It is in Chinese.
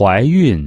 怀孕。